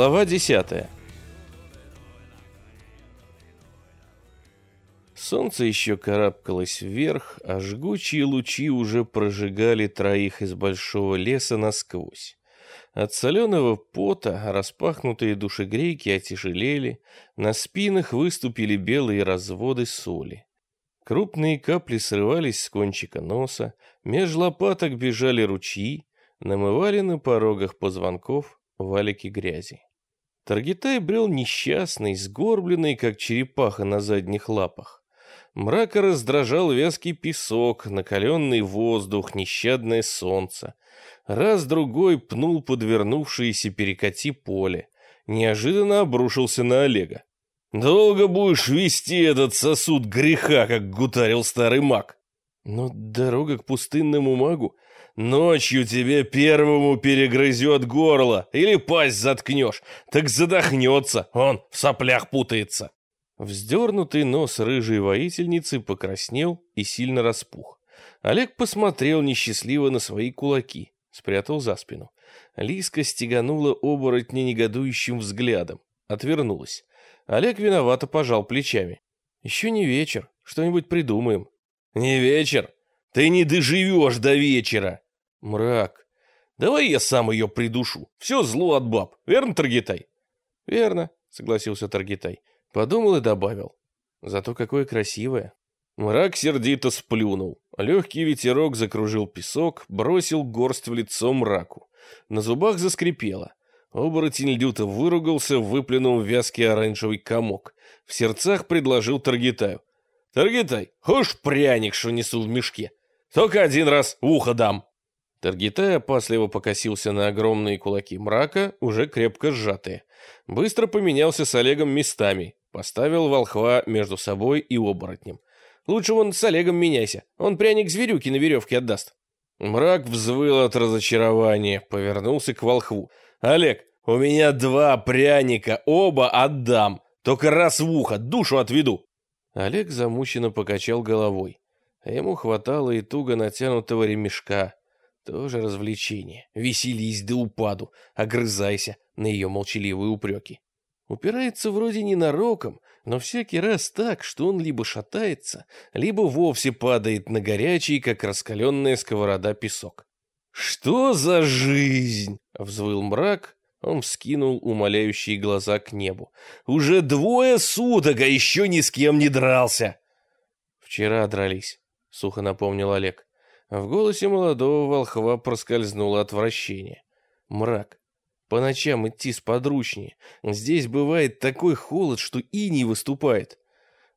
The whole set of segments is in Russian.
Глава 10. Солнце еще карабкалось вверх, а жгучие лучи уже прожигали троих из большого леса насквозь. От соленого пота распахнутые душегрейки отяжелели, на спинах выступили белые разводы соли. Крупные капли срывались с кончика носа, меж лопаток бежали ручьи, намывали на порогах позвонков валики грязи. Таргитай брел несчастный, сгорбленный, как черепаха на задних лапах. Мрака раздражал вязкий песок, накаленный воздух, нещадное солнце. Раз-другой пнул подвернувшееся перекати поле. Неожиданно обрушился на Олега. «Долго будешь вести этот сосуд греха, как гутарил старый маг?» «Но дорога к пустынному магу Ночью тебе первому перегрызет горло или пасть заткнешь, так задохнется, он в соплях путается. Вздернутый нос рыжей воительницы покраснел и сильно распух. Олег посмотрел несчастливо на свои кулаки, спрятал за спину. Лиска стеганула оборотня негодующим взглядом, отвернулась. Олег виновато пожал плечами. «Еще не вечер, что-нибудь придумаем». «Не вечер? Ты не доживешь до вечера!» Мрак. Давай я сам ее придушу. Все зло от баб. Верно, Таргитай? Верно, согласился Таргитай. Подумал и добавил. Зато какое красивое. Мрак сердито сплюнул. Легкий ветерок закружил песок, бросил горсть в лицо мраку. На зубах заскрипело. Оборотень люто выругался, выплюнул вязкий оранжевый комок. В сердцах предложил Таргитаю. «Таргитай, хошь пряник, что несу в мешке? Только один раз ухо дам». Таргитай опасливо покосился на огромные кулаки мрака, уже крепко сжатые. Быстро поменялся с Олегом местами, поставил волхва между собой и оборотнем. Лучше вон с Олегом меняйся, он пряник зверюки на веревке отдаст. Мрак взвыл от разочарования, повернулся к волхву. «Олег, у меня два пряника, оба отдам, только раз в ухо, душу отведу». Олег замученно покачал головой. Ему хватало и туго натянутого ремешка, тоже развлечение. Веселись до упаду, огрызайся на ее молчаливые упреки. Упирается вроде ненароком, но всякий раз так, что он либо шатается, либо вовсе падает на горячий, как раскаленная сковорода, песок. «Что за жизнь?» — взвыл мрак. Он вскинул умоляющие глаза к небу. «Уже двое суток, а еще ни с кем не дрался!» «Вчера дрались», — сухо напомнил Олег. В голосе молодого волхва проскользнуло отвращение. Мрак. По ночам идти сподручнее. Здесь бывает такой холод, что и не выступает.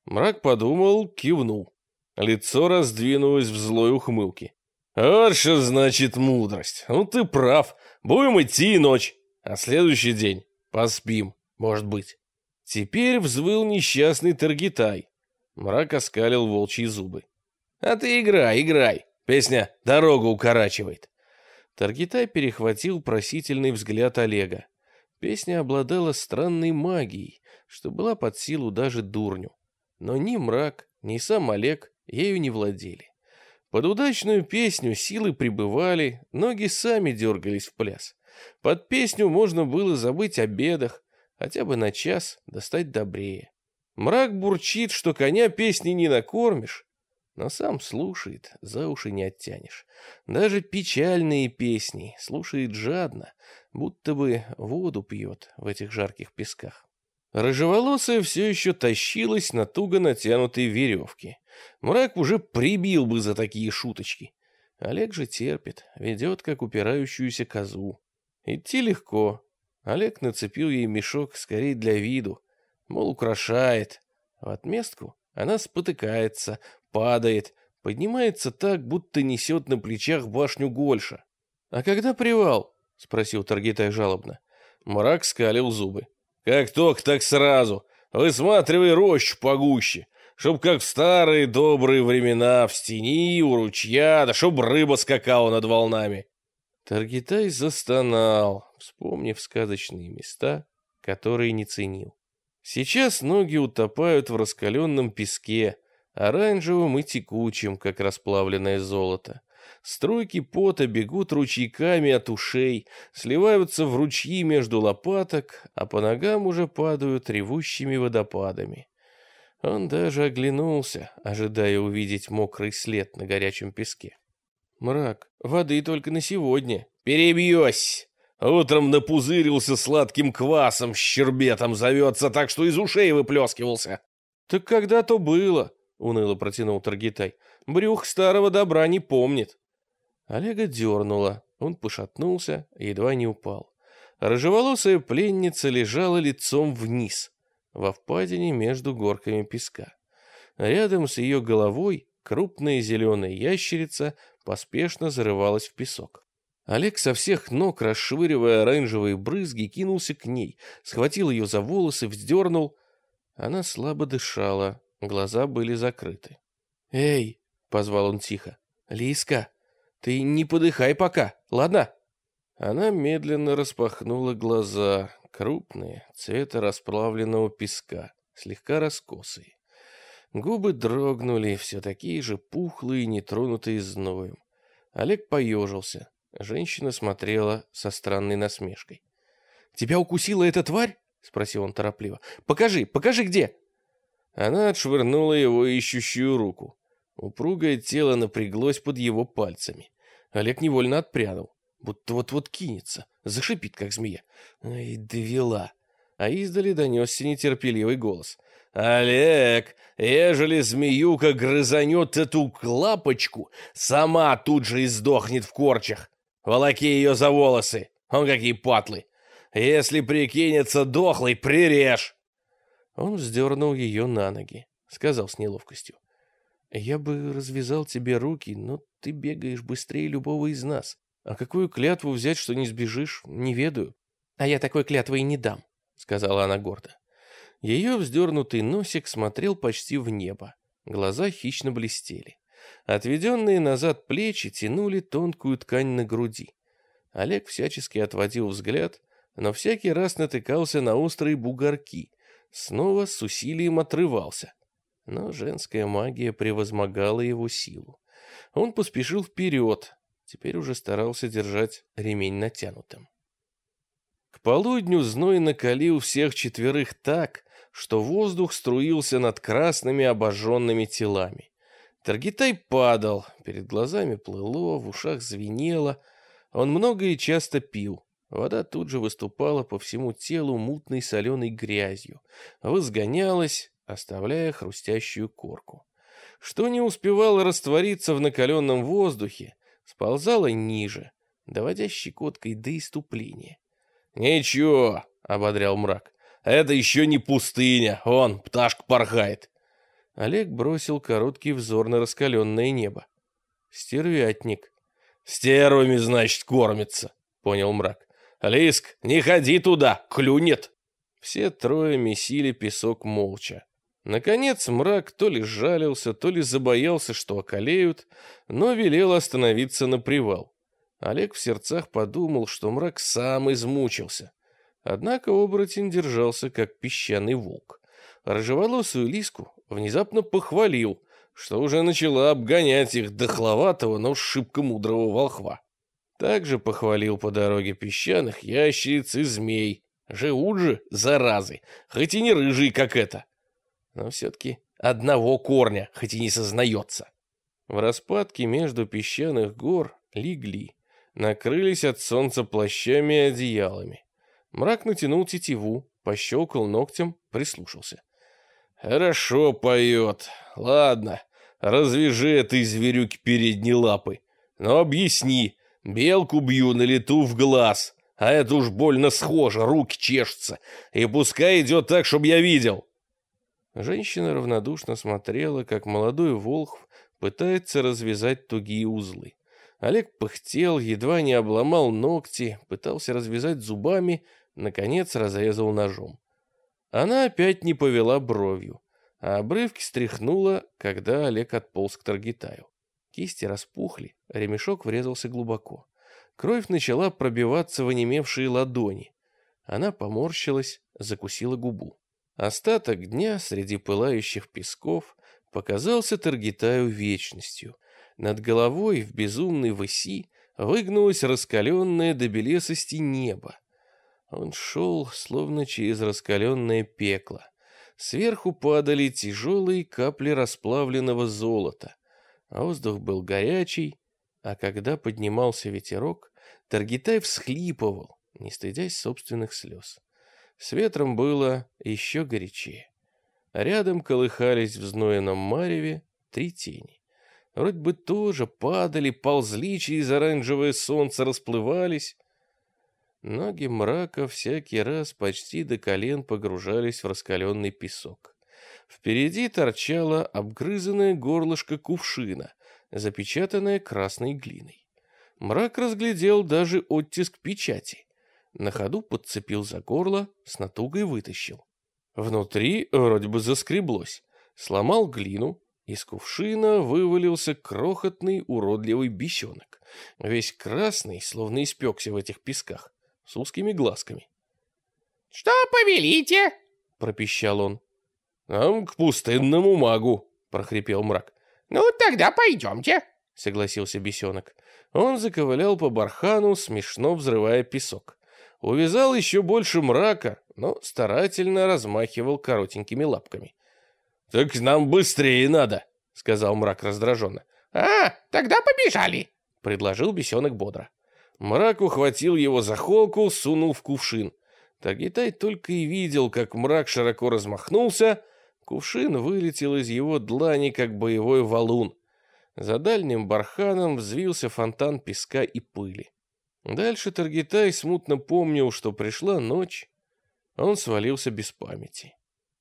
Мрак подумал, кивнул. Лицо раздвинулось в злой ухмылке. «Вот что значит мудрость. Ну ты прав. Будем идти ночь. А следующий день поспим, может быть». Теперь взвыл несчастный Таргитай. Мрак оскалил волчьи зубы. «А ты играй, играй. Песня «Дорогу укорачивает». Таргитай перехватил просительный взгляд Олега. Песня обладала странной магией, что была под силу даже дурню. Но ни мрак, ни сам Олег ею не владели. Под удачную песню силы прибывали, ноги сами дергались в пляс. Под песню можно было забыть о бедах, хотя бы на час достать добрее. Мрак бурчит, что коня песни не накормишь, но сам слушает, за уши не оттянешь. Даже печальные песни слушает жадно, будто бы воду пьет в этих жарких песках. Рыжеволосая все еще тащилась на туго натянутой веревке. Мрак уже прибил бы за такие шуточки. Олег же терпит, ведет, как упирающуюся козу. Идти легко. Олег нацепил ей мешок скорее для виду, мол, украшает. В отместку она спотыкается, падает, поднимается так, будто несет на плечах башню Гольша. «А когда привал?» — спросил Таргитай жалобно. Мрак скалил зубы. «Как только, так сразу. Высматривай рощу погуще, чтоб как в старые добрые времена в стени, у ручья, да чтоб рыба скакала над волнами». Таргитай застонал, вспомнив сказочные места, которые не ценил. Сейчас ноги утопают в раскаленном песке, оранжевым и текучим, как расплавленное золото. Струйки пота бегут ручейками от ушей, сливаются в ручьи между лопаток, а по ногам уже падают ревущими водопадами. Он даже оглянулся, ожидая увидеть мокрый след на горячем песке. Мрак, воды только на сегодня. Перебьёсь! Утром напузырился сладким квасом, щербетом зовется, так что из ушей выплескивался. Так когда то было, уныло протянул Таргитай. Брюх старого добра не помнит. Олега дернуло, он пошатнулся, едва не упал. Рыжеволосая пленница лежала лицом вниз, во впадине между горками песка. Рядом с ее головой крупная зеленая ящерица поспешно зарывалась в песок. Олег со всех ног, расшвыривая оранжевые брызги, кинулся к ней, схватил ее за волосы, вздернул. Она слабо дышала, глаза были закрыты. «Эй!» — позвал он тихо. «Лиска, ты не подыхай пока, ладно?» Она медленно распахнула глаза, крупные, цвета расплавленного песка, слегка раскосые. Губы дрогнули, все такие же пухлые, нетронутые зноем. Олег поежился. Женщина смотрела со странной насмешкой. «Тебя укусила эта тварь?» — спросил он торопливо. «Покажи, покажи где!» Она отшвырнула его ищущую руку. Упругое тело напряглось под его пальцами. Олег невольно отпрянул, будто вот-вот кинется, зашипит, как змея. Ай, довела. А издали донесся нетерпеливый голос. «Олег, ежели змеюка грызанет эту клапочку, сама тут же и сдохнет в корчах. Волоки ее за волосы, он какие патлы. Если прикинется дохлый, прирежь!» Он вздернул ее на ноги, сказал с неловкостью. «Я бы развязал тебе руки, но ты бегаешь быстрее любого из нас. А какую клятву взять, что не сбежишь, не ведаю». «А я такой клятвы и не дам», — сказала она гордо. Ее вздернутый носик смотрел почти в небо. Глаза хищно блестели. Отведенные назад плечи тянули тонкую ткань на груди. Олег всячески отводил взгляд, но всякий раз натыкался на острые бугорки, снова с усилием отрывался. Но женская магия превозмогала его силу. Он поспешил вперед, теперь уже старался держать ремень натянутым. К полудню зной накалил всех четверых так, что воздух струился над красными обожженными телами. Таргитай падал, перед глазами плыло, в ушах звенело. Он много и часто пил. Вода тут же выступала по всему телу мутной соленой грязью, возгонялась, оставляя хрустящую корку. Что не успевало раствориться в накаленном воздухе, сползало ниже, доводя щекоткой до иступления. «Ничего», — ободрял мрак, — «это еще не пустыня, он, пташка порхает». Олег бросил короткий взор на раскаленное небо. «Стервятник». «Стервами, значит, кормится», — понял мрак. «Лиск, не ходи туда, клюнет!» Все трое месили песок молча. Наконец мрак то ли жалился, то ли забоялся, что околеют, но велел остановиться на привал. Олег в сердцах подумал, что мрак сам измучился. Однако оборотень держался, как песчаный волк. Рыжеволосую лиску внезапно похвалил, что уже начала обгонять их дохловатого, но шибко мудрого волхва. Также похвалил по дороге песчаных ящериц и змей. Живут же, заразы, хоть и не рыжие, как это. Но все-таки одного корня, хоть и не сознается. В распадке между песчаных гор легли, накрылись от солнца плащами и одеялами. Мрак натянул тетиву, пощелкал ногтем, прислушался. «Хорошо поет. Ладно, развяжи этой зверюки передние лапы. Но объясни, белку бью на лету в глаз, а это уж больно схоже, руки чешутся. И пускай идет так, чтобы я видел». Женщина равнодушно смотрела, как молодой волхв пытается развязать тугие узлы. Олег пыхтел, едва не обломал ногти, пытался развязать зубами, наконец разрезал ножом. Она опять не повела бровью, а обрывки стряхнула, когда Олег отполз к Таргитаю. Кисти распухли, ремешок врезался глубоко. Кровь начала пробиваться в онемевшие ладони. Она поморщилась, закусила губу. Остаток дня среди пылающих песков показался Таргитаю вечностью. Над головой в безумной выси выгнулось раскаленное до белесости небо. Он шел, словно через раскаленное пекло. Сверху падали тяжелые капли расплавленного золота. А воздух был горячий, а когда поднимался ветерок, Таргитай всхлипывал, не стыдясь собственных слез. С ветром было еще горячее. Рядом колыхались в знойном мареве три тени. Вроде бы тоже падали, ползли через оранжевое солнце, расплывались. Ноги мрака всякий раз почти до колен погружались в раскаленный песок. Впереди торчало обгрызанное горлышко кувшина, запечатанное красной глиной. Мрак разглядел даже оттиск печати. На ходу подцепил за горло, с натугой вытащил. Внутри вроде бы заскреблось. Сломал глину, из кувшина вывалился крохотный уродливый бесенок, весь красный, словно испекся в этих песках с узкими глазками. «Что повелите?» — пропищал он. «Нам к пустынному магу», — прохрипел мрак. «Ну, тогда пойдемте», — согласился бесенок. Он заковылял по бархану, смешно взрывая песок. Увязал еще больше мрака, но старательно размахивал коротенькими лапками. «Так нам быстрее надо», — сказал мрак раздраженно. «А, тогда побежали», — предложил бесенок бодро. Мрак ухватил его за холку, сунул в кувшин. Тагитай только и видел, как мрак широко размахнулся. Кувшин вылетел из его длани, как боевой валун. За дальним барханом взвился фонтан песка и пыли. Дальше Таргитай смутно помнил, что пришла ночь. Он свалился без памяти.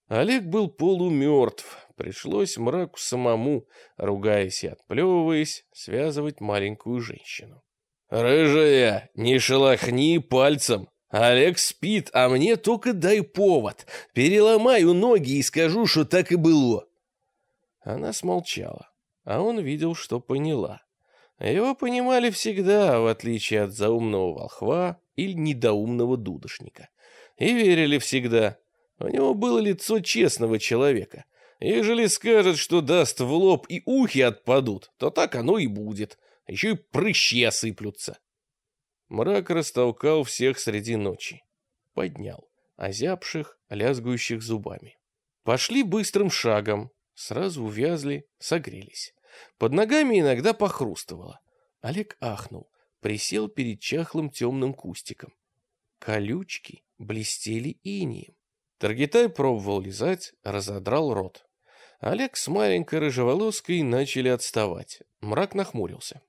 Олег был полумертв. Пришлось мраку самому, ругаясь и отплевываясь, связывать маленькую женщину. «Рыжая, не шелохни пальцем. Олег спит, а мне только дай повод. Переломаю ноги и скажу, что так и было». Она смолчала, а он видел, что поняла. Его понимали всегда, в отличие от заумного волхва или недоумного дудошника. И верили всегда. У него было лицо честного человека. Ежели скажет, что даст в лоб и ухи отпадут, то так оно и будет еще и прыщи осыплются. Мрак растолкал всех среди ночи. Поднял, озябших, лязгующих зубами. Пошли быстрым шагом, сразу увязли, согрелись. Под ногами иногда похрустывало. Олег ахнул, присел перед чахлым темным кустиком. Колючки блестели инием. Таргитай пробовал лизать, разодрал рот. Олег с маленькой рыжеволоской начали отставать. Мрак нахмурился.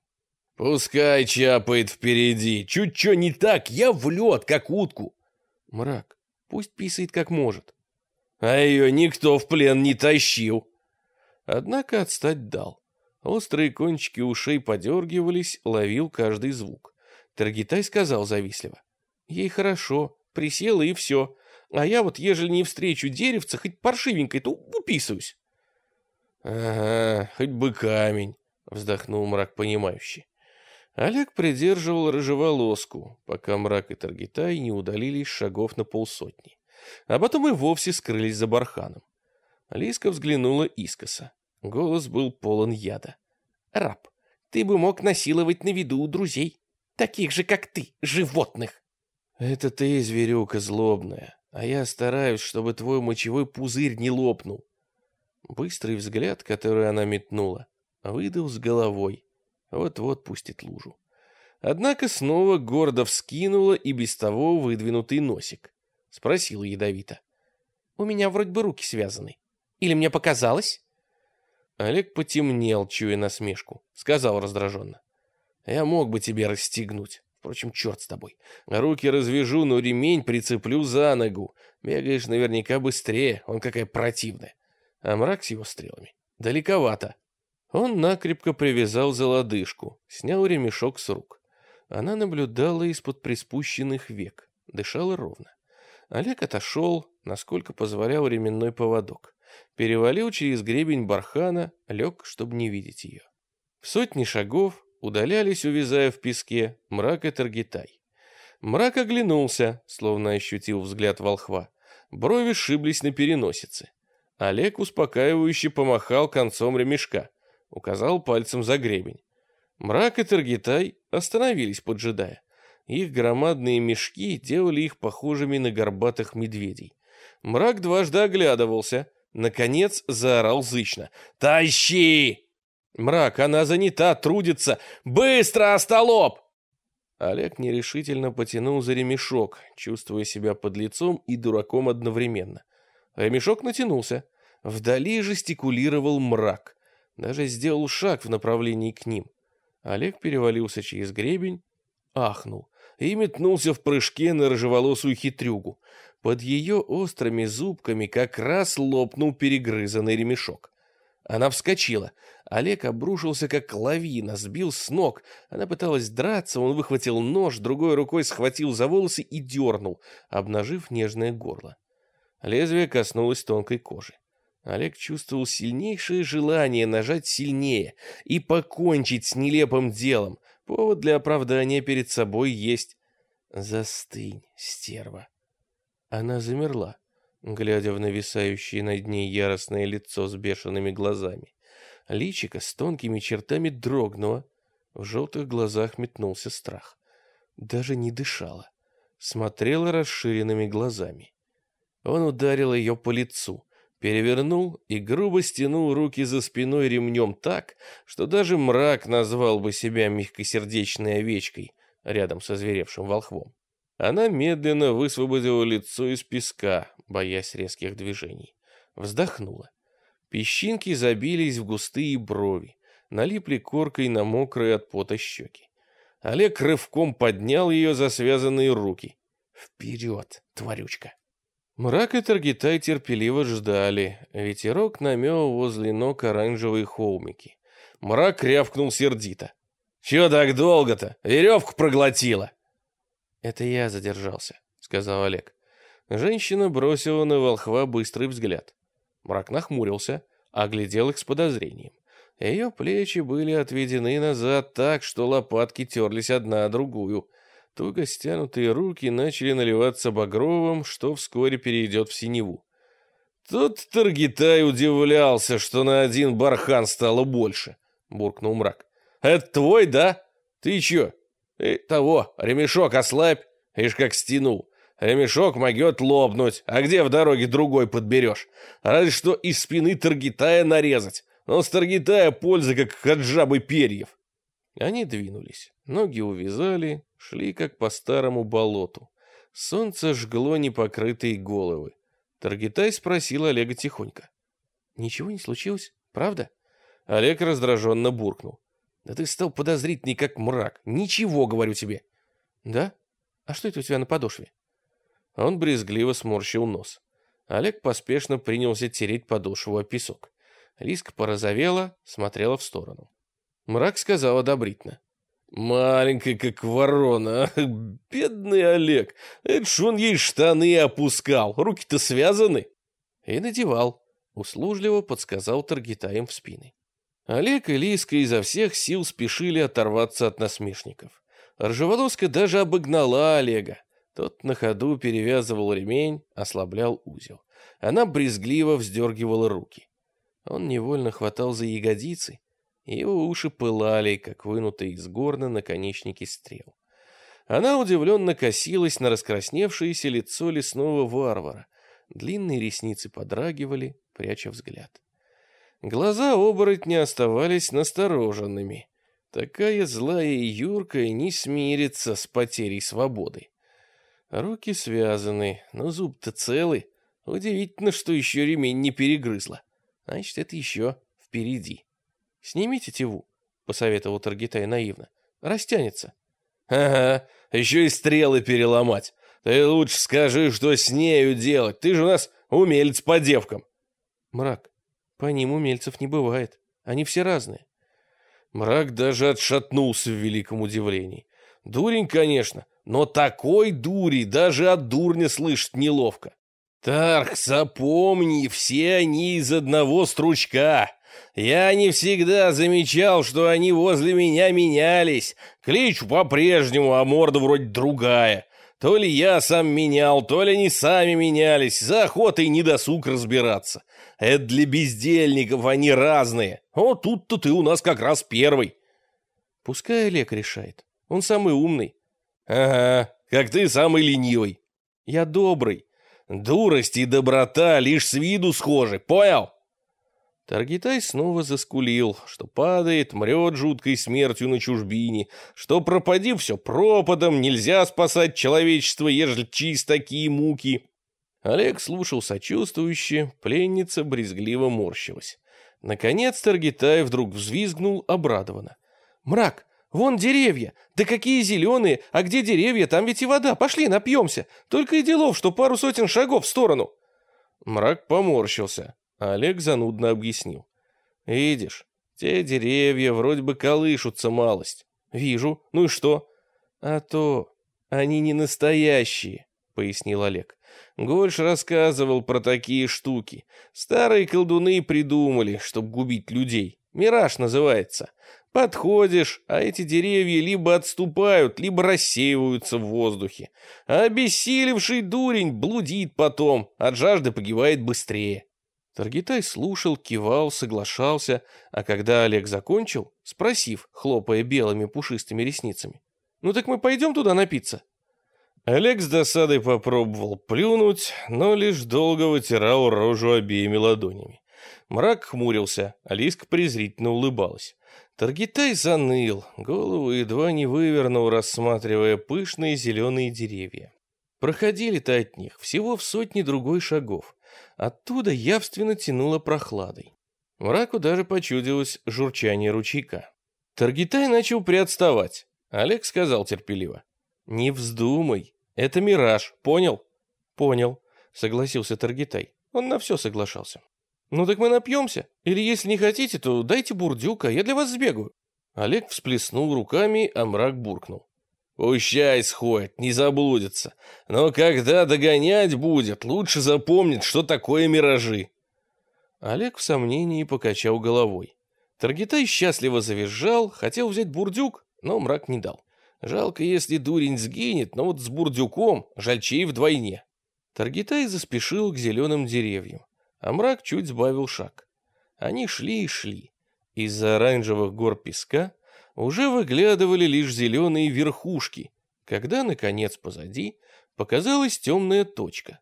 «Пускай чапает впереди. Чуть что не так, я в лед, как утку». «Мрак, пусть писает как может». «А ее никто в плен не тащил». Однако отстать дал. Острые кончики ушей подергивались, ловил каждый звук. Таргитай сказал завистливо. «Ей хорошо, присела и все. А я вот, ежели не встречу деревца, хоть паршивенькой, то уписываюсь». «Ага, хоть бы камень», — вздохнул мрак понимающий. Олег придерживал рыжеволоску, пока мрак и Таргитай не удалились шагов на полсотни. А потом и вовсе скрылись за барханом. Лиска взглянула искоса. Голос был полон яда. «Раб, ты бы мог насиловать на виду у друзей, таких же, как ты, животных!» «Это ты, зверюка злобная, а я стараюсь, чтобы твой мочевой пузырь не лопнул». Быстрый взгляд, который она метнула, выдал с головой, вот-вот пустит лужу. Однако снова гордо вскинула и без того выдвинутый носик. Спросила ядовито. «У меня вроде бы руки связаны. Или мне показалось?» Олег потемнел, чуя насмешку. Сказал раздраженно. «Я мог бы тебе расстегнуть. Впрочем, черт с тобой. Руки развяжу, но ремень прицеплю за ногу. Бегаешь наверняка быстрее, он какая противная. А мрак с его стрелами. Далековато. Он накрепко привязал за лодыжку, снял ремешок с рук. Она наблюдала из-под приспущенных век, дышала ровно. Олег отошел, насколько позволял ременной поводок. Перевалил через гребень бархана, лег, чтобы не видеть ее. В сотни шагов удалялись, увязая в песке, мрак и Таргитай. Мрак оглянулся, словно ощутил взгляд волхва. Брови сшиблись на переносице. Олег успокаивающе помахал концом ремешка. Указал пальцем за гребень. Мрак и Таргитай остановились, поджидая. Их громадные мешки делали их похожими на горбатых медведей. Мрак дважды оглядывался. Наконец заорал зычно. «Тащи!» «Мрак, она занята, трудится! Быстро, остолоп!» Олег нерешительно потянул за ремешок, чувствуя себя под лицом и дураком одновременно. Ремешок натянулся. Вдали жестикулировал мрак. Даже сделал шаг в направлении к ним. Олег перевалился через гребень, ахнул и метнулся в прыжке на рыжеволосую хитрюгу. Под ее острыми зубками как раз лопнул перегрызанный ремешок. Она вскочила. Олег обрушился, как лавина, сбил с ног. Она пыталась драться, он выхватил нож, другой рукой схватил за волосы и дернул, обнажив нежное горло. Лезвие коснулось тонкой кожи. Олег чувствовал сильнейшее желание нажать сильнее и покончить с нелепым делом. Повод для оправдания перед собой есть. Застынь, стерва. Она замерла, глядя в нависающее над ней яростное лицо с бешеными глазами. Личико с тонкими чертами дрогнуло, в желтых глазах метнулся страх. Даже не дышала, смотрела расширенными глазами. Он ударил ее по лицу, перевернул и грубо стянул руки за спиной ремнем так, что даже мрак назвал бы себя мягкосердечной овечкой рядом со зверевшим волхвом. Она медленно высвободила лицо из песка, боясь резких движений. Вздохнула. Песчинки забились в густые брови, налипли коркой на мокрые от пота щеки. Олег рывком поднял ее за связанные руки. «Вперед, тварючка!» Мрак и Таргитай терпеливо ждали. Ветерок намел возле ног оранжевые холмики. Мрак рявкнул сердито. «Чего так долго-то? Веревку проглотила!» «Это я задержался», — сказал Олег. Женщина бросила на волхва быстрый взгляд. Мрак нахмурился, оглядел их с подозрением. Ее плечи были отведены назад так, что лопатки терлись одна о другую — Туго стянутые руки начали наливаться багровым, что вскоре перейдет в синеву. Тут Таргитай удивлялся, что на один бархан стало больше, буркнул мрак. Это твой, да? Ты чё? Ты того, ремешок ослабь, ишь как стянул. Ремешок могет лопнуть, а где в дороге другой подберешь? Разве что из спины Таргитая нарезать. Но с Таргитая польза, как от жабы перьев. Они двинулись. Ноги увязали, шли как по старому болоту. Солнце жгло непокрытые головы. Таргитай спросил Олега тихонько. «Ничего не случилось, правда?» Олег раздраженно буркнул. «Да ты стал подозрительный, как мрак. Ничего, говорю тебе». «Да? А что это у тебя на подошве?» Он брезгливо сморщил нос. Олег поспешно принялся тереть подошву о песок. Лиска порозовела, смотрела в сторону. Мрак сказал одобрительно. Маленькая, как ворона. Бедный Олег. Это ж он ей штаны опускал. Руки-то связаны. И надевал. Услужливо подсказал Таргитаем в спины. Олег и Лиска изо всех сил спешили оторваться от насмешников. Ржеволоска даже обогнала Олега. Тот на ходу перевязывал ремень, ослаблял узел. Она брезгливо вздергивала руки. Он невольно хватал за ягодицы, его уши пылали, как вынутые из горна наконечники стрел. Она удивленно косилась на раскрасневшееся лицо лесного варвара. Длинные ресницы подрагивали, пряча взгляд. Глаза оборотня оставались настороженными. Такая злая и юркая не смирится с потерей свободы. Руки связаны, но зуб-то целый. Удивительно, что еще ремень не перегрызла. Значит, это еще впереди. «Снимите тетиву», — посоветовал Таргитай наивно. «Растянется». «Ага, еще и стрелы переломать. Ты лучше скажи, что с нею делать. Ты же у нас умелец по девкам». «Мрак, по ним умельцев не бывает. Они все разные». Мрак даже отшатнулся в великом удивлении. Дурень, конечно, но такой дури даже от дурня слышать неловко. Тарх, запомни, все они из одного стручка. Я не всегда замечал, что они возле меня менялись. Кличу по-прежнему, а морда вроде другая. То ли я сам менял, то ли они сами менялись. За охотой не досуг разбираться. Это для бездельников они разные. О, тут-то ты у нас как раз первый. Пускай Олег решает. Он самый умный. Ага, как ты самый ленивый. Я добрый. Дурость и доброта лишь с виду схожи, понял? Таргитай снова заскулил, что падает, мрет жуткой смертью на чужбине, что пропади все пропадом, нельзя спасать человечество, ежели чист такие муки. Олег слушал сочувствующе, пленница брезгливо морщилась. Наконец Таргитай вдруг взвизгнул обрадованно. «Мрак, вон деревья! Да какие зеленые! А где деревья, там ведь и вода! Пошли, напьемся! Только и делов, что пару сотен шагов в сторону!» Мрак поморщился. Олег занудно объяснил. «Видишь, те деревья вроде бы колышутся малость». «Вижу. Ну и что?» «А то они не настоящие», — пояснил Олег. Гольш рассказывал про такие штуки. Старые колдуны придумали, чтобы губить людей. Мираж называется. Подходишь, а эти деревья либо отступают, либо рассеиваются в воздухе. А обессилевший дурень блудит потом, от жажды погибает быстрее. Таргитай слушал, кивал, соглашался, а когда Олег закончил, спросив, хлопая белыми пушистыми ресницами, «Ну так мы пойдем туда напиться?» Олег с досадой попробовал плюнуть, но лишь долго вытирал рожу обеими ладонями. Мрак хмурился, Алиска презрительно улыбалась. Таргитай заныл, голову едва не вывернул, рассматривая пышные зеленые деревья. Проходили-то от них всего в сотни другой шагов. Оттуда явственно тянуло прохладой. Мраку даже почудилось журчание ручейка. Таргитай начал приотставать. Олег сказал терпеливо. «Не вздумай, это мираж, понял?» «Понял», — согласился Таргитай. Он на все соглашался. «Ну так мы напьемся. Или если не хотите, то дайте бурдюка, я для вас сбегаю». Олег всплеснул руками, а мрак буркнул. Пущай сходит, не заблудится. Но когда догонять будет, лучше запомнит, что такое миражи. Олег в сомнении покачал головой. Таргитай счастливо завизжал, хотел взять бурдюк, но мрак не дал. Жалко, если дурень сгинет, но вот с бурдюком жальчей вдвойне. Таргитай заспешил к зеленым деревьям, а мрак чуть сбавил шаг. Они шли и шли. Из-за оранжевых гор песка уже выглядывали лишь зеленые верхушки, когда, наконец, позади показалась темная точка.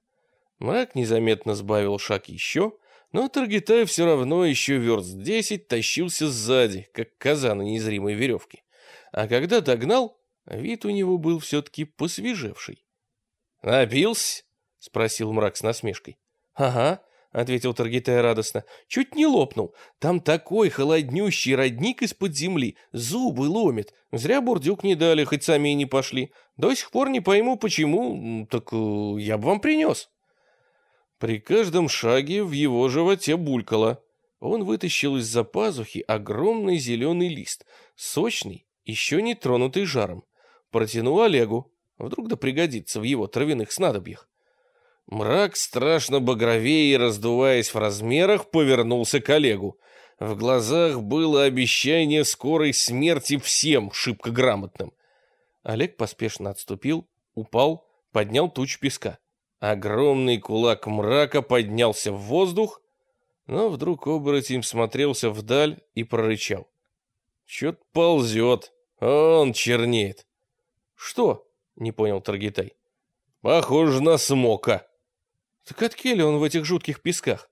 Мрак незаметно сбавил шаг еще, но Таргитай все равно еще верст десять тащился сзади, как коза на незримой веревке. А когда догнал, вид у него был все-таки посвежевший. «Напился?» — спросил мрак с насмешкой. «Ага», — ответил Таргитай радостно. «Чуть не лопнул. Там такой холоднющий родник из-под земли. Зубы ломит. Зря бурдюк не дали, хоть сами и не пошли. До сих пор не пойму, почему. Так э, я бы вам принес». При каждом шаге в его животе булькало. Он вытащил из-за пазухи огромный зеленый лист, сочный, еще не тронутый жаром. Протянул Олегу. Вдруг да пригодится в его травяных снадобьях. Мрак, страшно багровее и раздуваясь в размерах, повернулся к Олегу. В глазах было обещание скорой смерти всем шибко грамотным. Олег поспешно отступил, упал, поднял тучу песка. Огромный кулак мрака поднялся в воздух, но вдруг оборотень смотрелся вдаль и прорычал. Чё-то ползет, он чернеет. Что? Не понял Таргитай. Похоже на смока. Так откели он в этих жутких песках?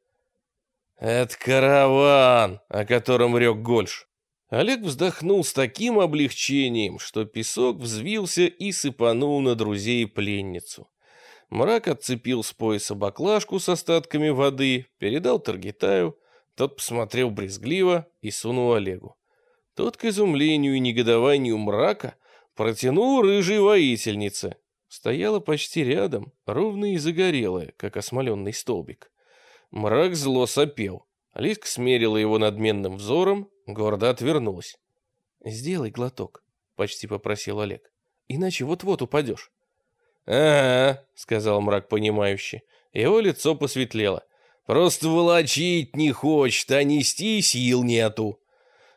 Это караван, о котором рек Гольш. Олег вздохнул с таким облегчением, что песок взвился и сыпанул на друзей пленницу. Мрак отцепил с пояса баклажку с остатками воды, передал Таргитаю, тот посмотрел брезгливо и сунул Олегу. Тот, к изумлению и негодованию мрака, протянул рыжей воительнице, стояла почти рядом, ровная и загорелая, как осмоленный столбик. Мрак зло сопел. Лиска смерила его надменным взором, гордо отвернулась. «Сделай глоток», — почти попросил Олег. «Иначе вот-вот упадешь». «Ага», — сказал мрак понимающе. Его лицо посветлело. «Просто волочить не хочет, а нести сил нету».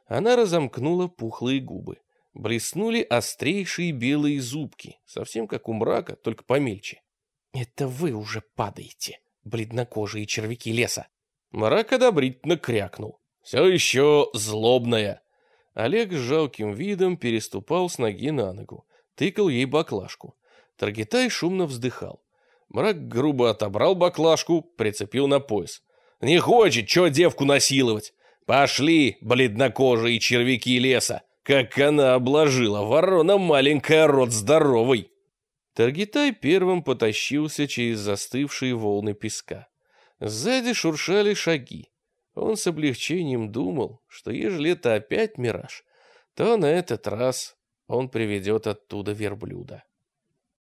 Она разомкнула пухлые губы. Блеснули острейшие белые зубки, совсем как у мрака, только помельче. «Это вы уже падаете, бледнокожие червяки леса!» Мрак одобрительно крякнул. «Все еще злобная!» Олег с жалким видом переступал с ноги на ногу, тыкал ей баклажку. Таргитай шумно вздыхал. Мрак грубо отобрал баклажку, прицепил на пояс. «Не хочет, чё девку насиловать? Пошли, бледнокожие червяки леса! Как она обложила, ворона маленькая, рот здоровый!» Таргитай первым потащился через застывшие волны песка. Сзади шуршали шаги. Он с облегчением думал, что ежели это опять мираж, то на этот раз он приведет оттуда верблюда.